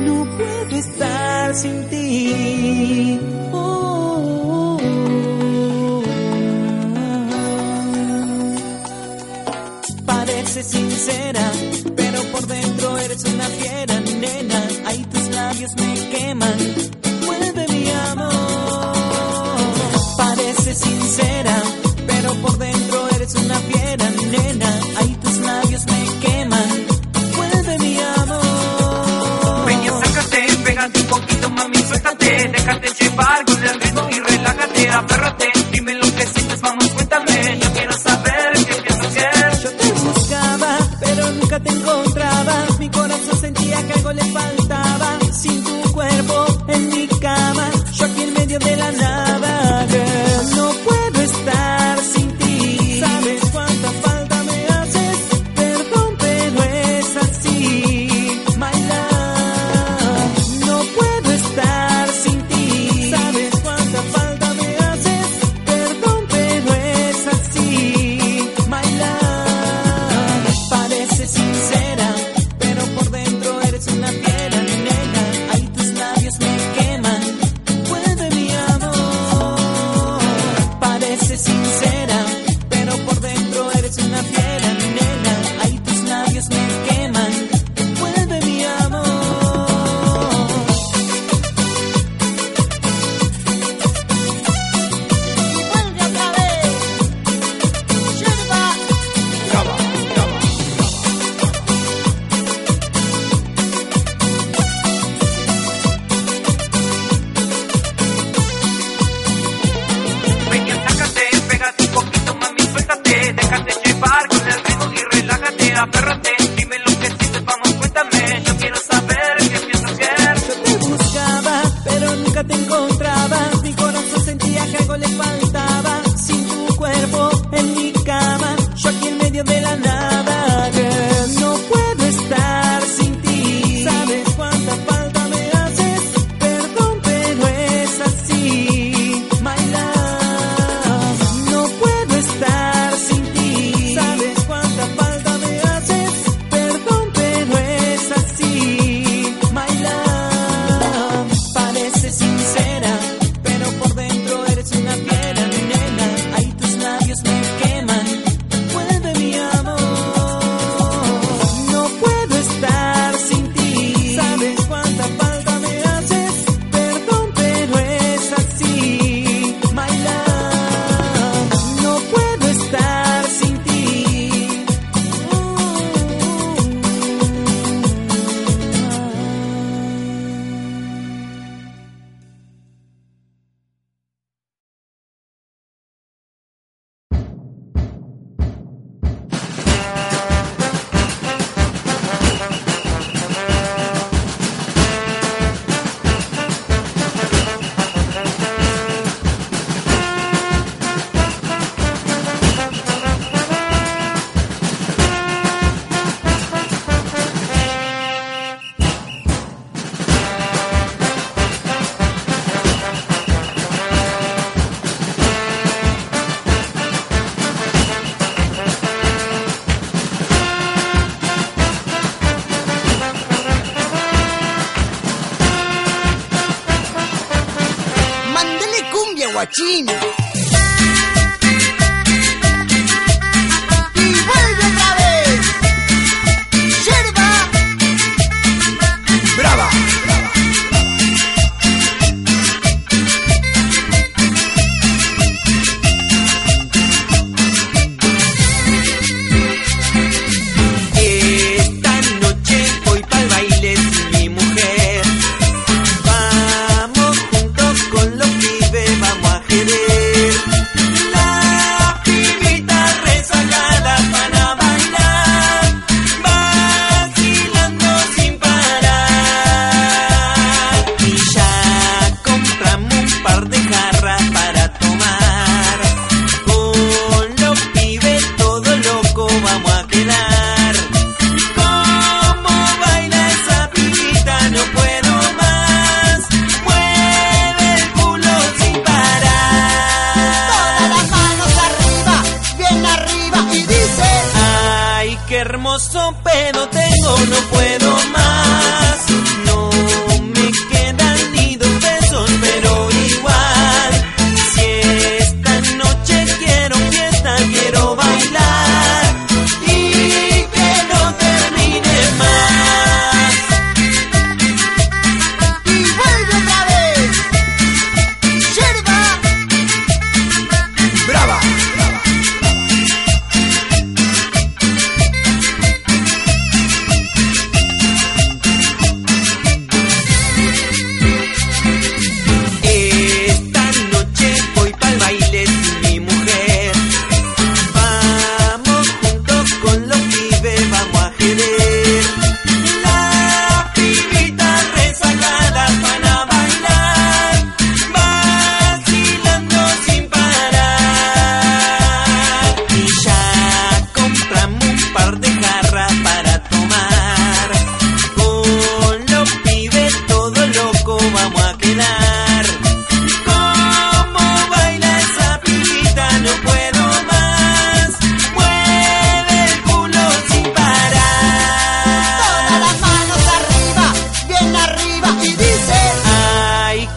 no puedo estar sin ti. Oh. parque, el ritmo y relájate, aférrate. Guatini.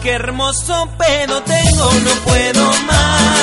Qué hermoso pedo tengo, no puedo más.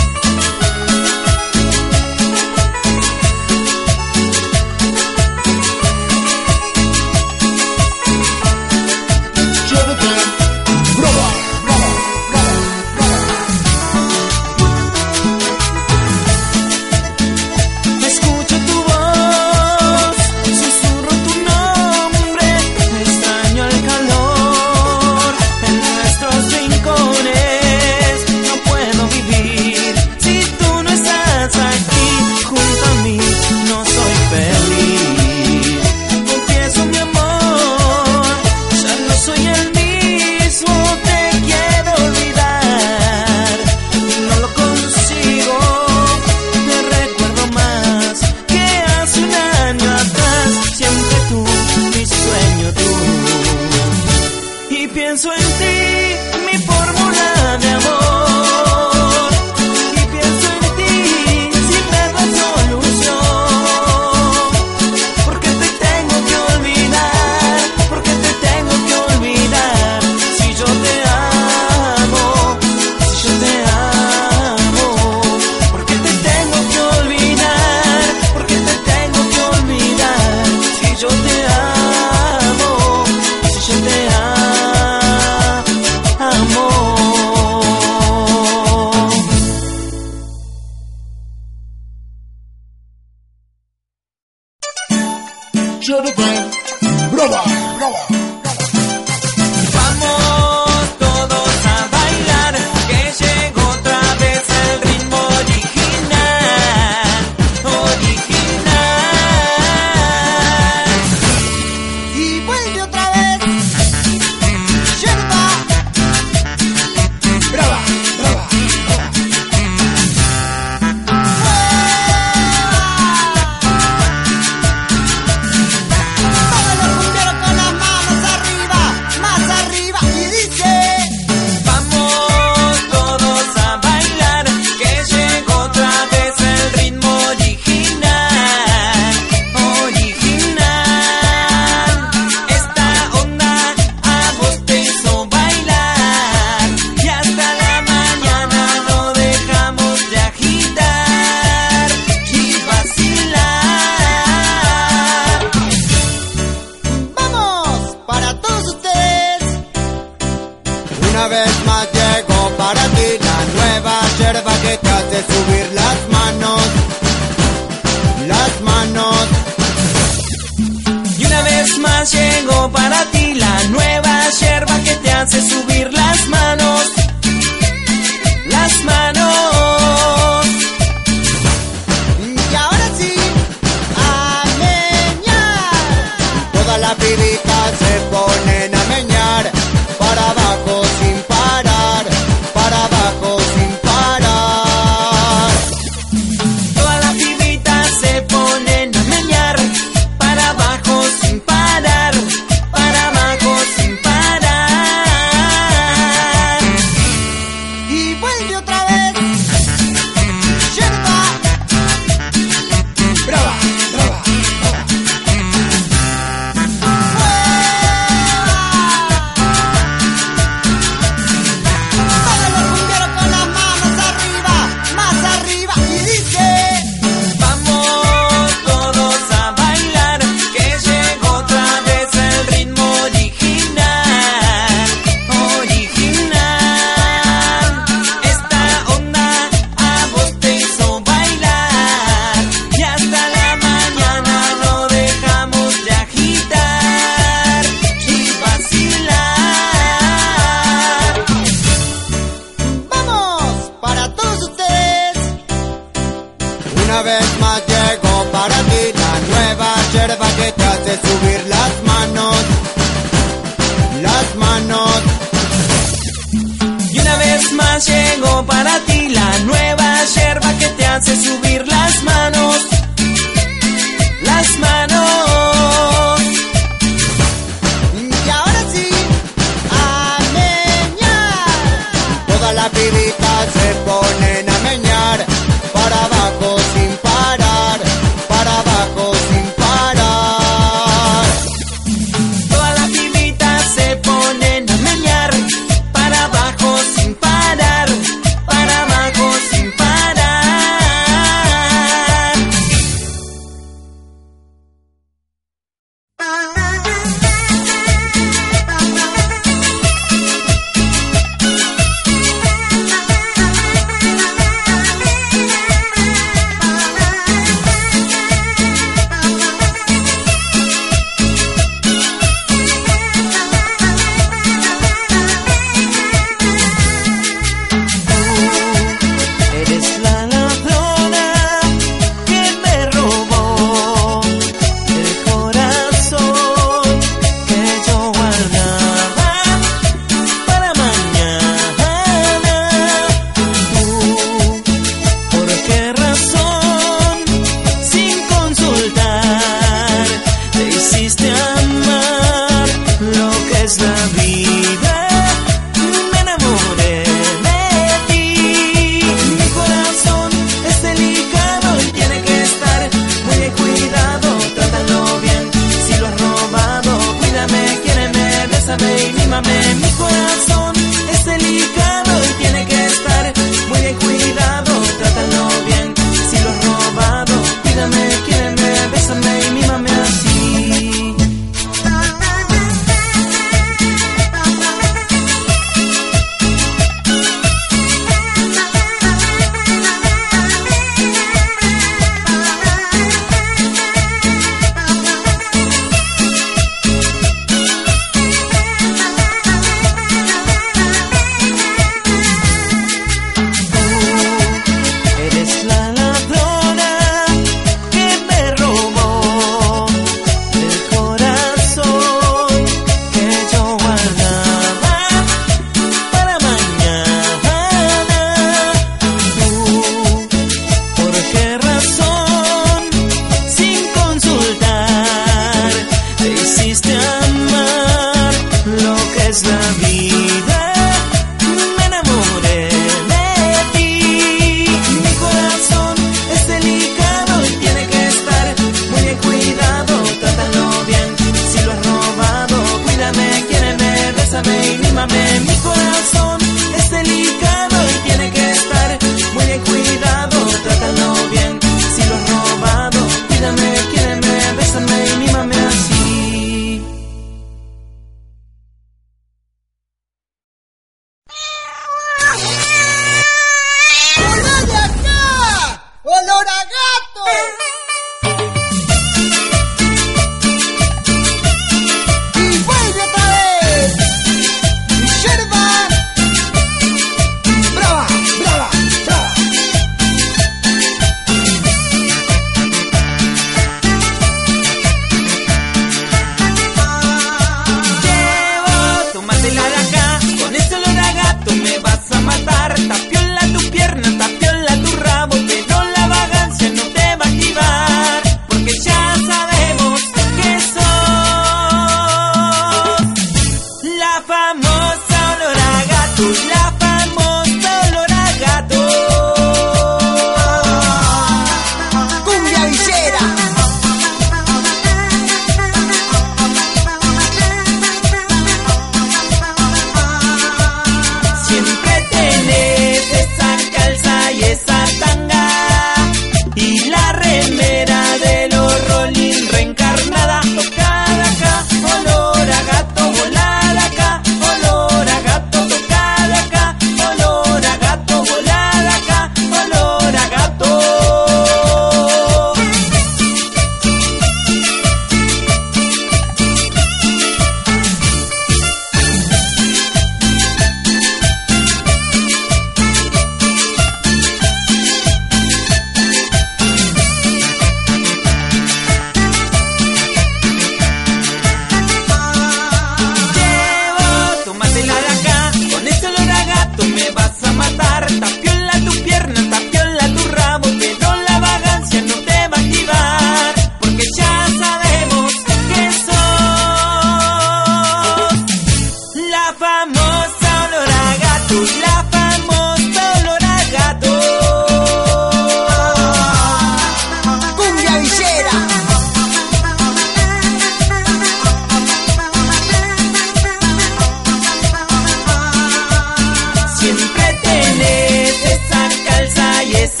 yes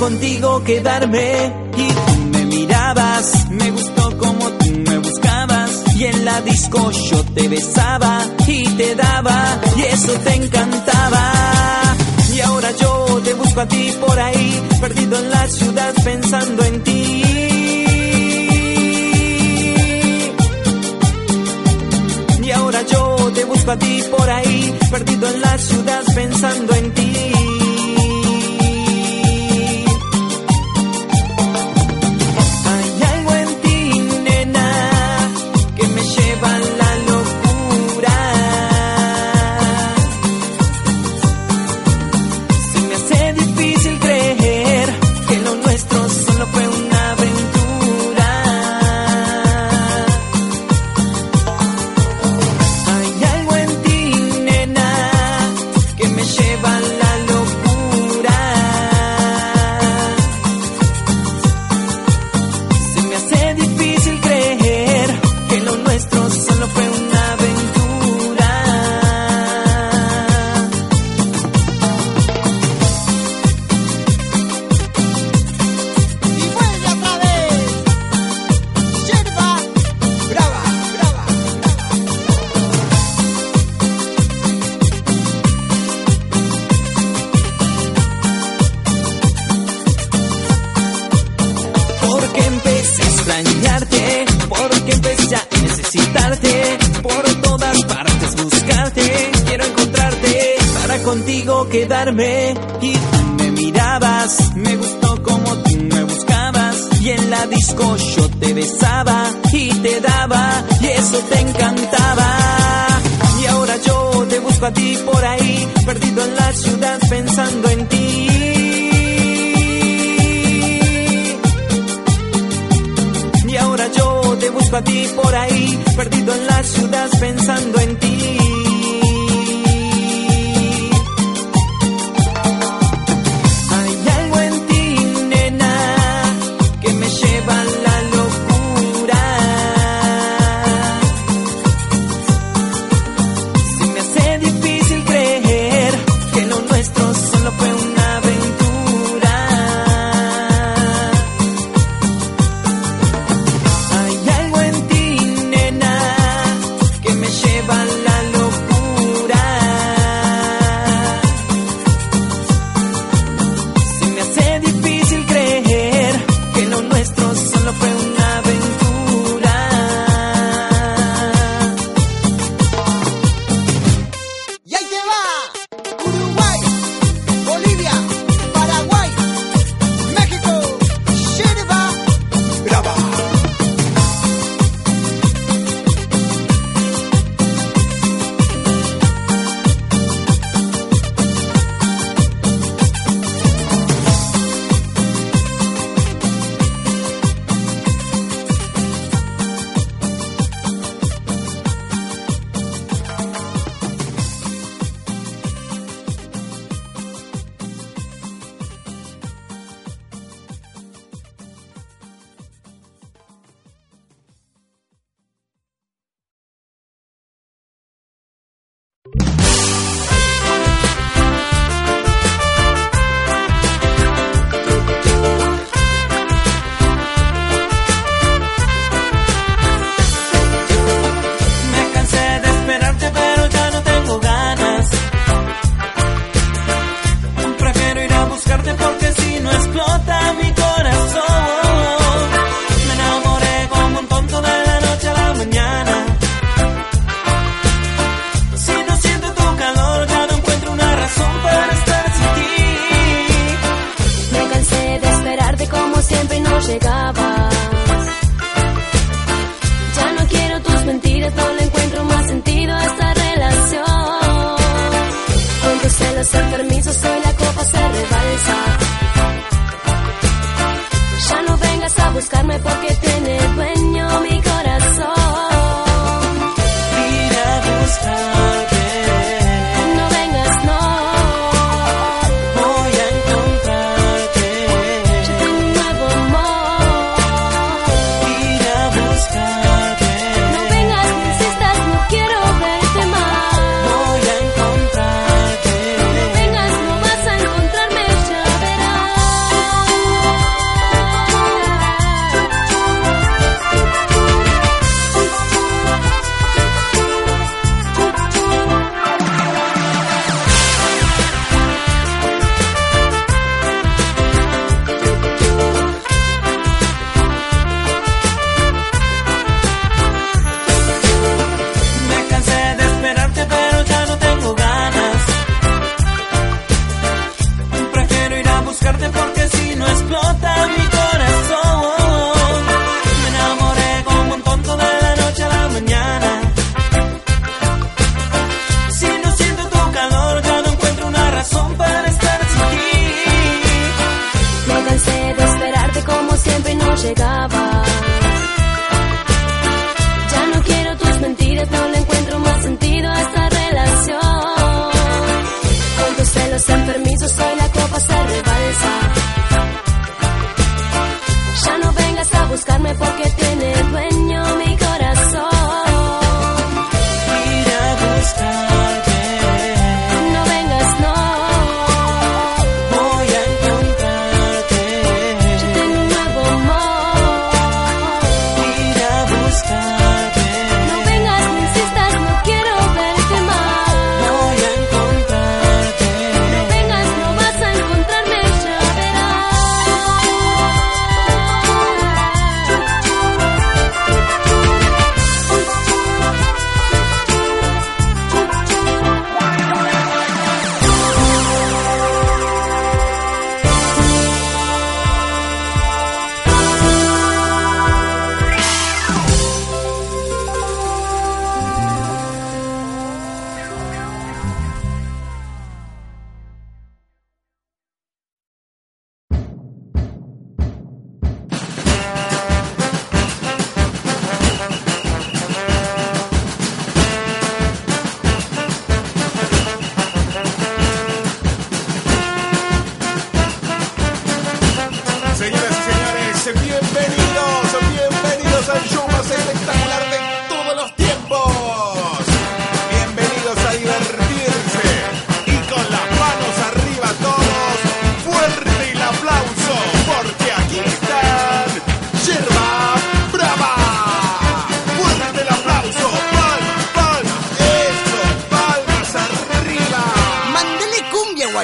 contigo quedarme y tú me mirabas, me gustó como tú me buscabas y en la disco yo te besaba y te daba y eso te encantaba. Y ahora yo te busco a ti por ahí, perdido en la ciudad pensando en ti. Y ahora yo te busco a ti por ahí, perdido en la ciudad pensando en ti.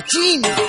gene.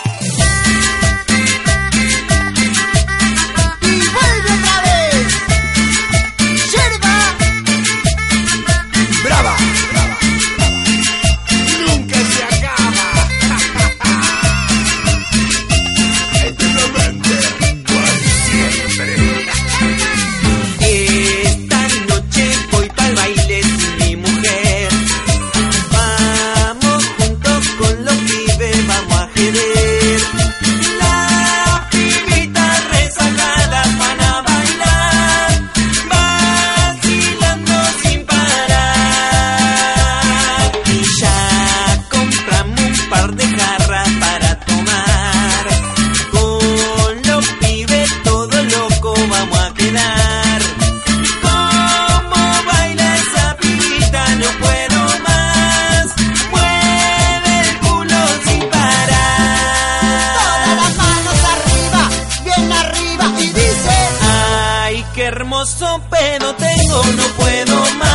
Hermoso pedo tengo, no puedo más.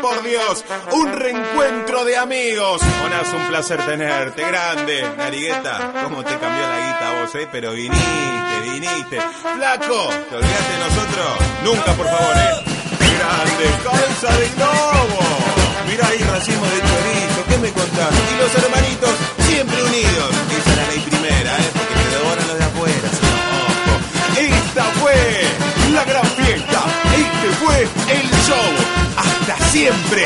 Por Dios! Un reencuentro de amigos. Jonas, un placer tenerte. Grande. Narigueta, ¿cómo te cambió la guita vos, eh? Pero viniste, viniste. Flaco, ¿te olvidaste de nosotros? Nunca, por favor, eh. Grande, cabeza de globo. Mira ahí racimo de chorizo, ¿qué me contás? Y los hermanitos siempre unidos. Esa es la ley primera, ¿eh? Porque te devoran los de afuera. Esta fue la gran fiesta. Este fue el show. Siempre.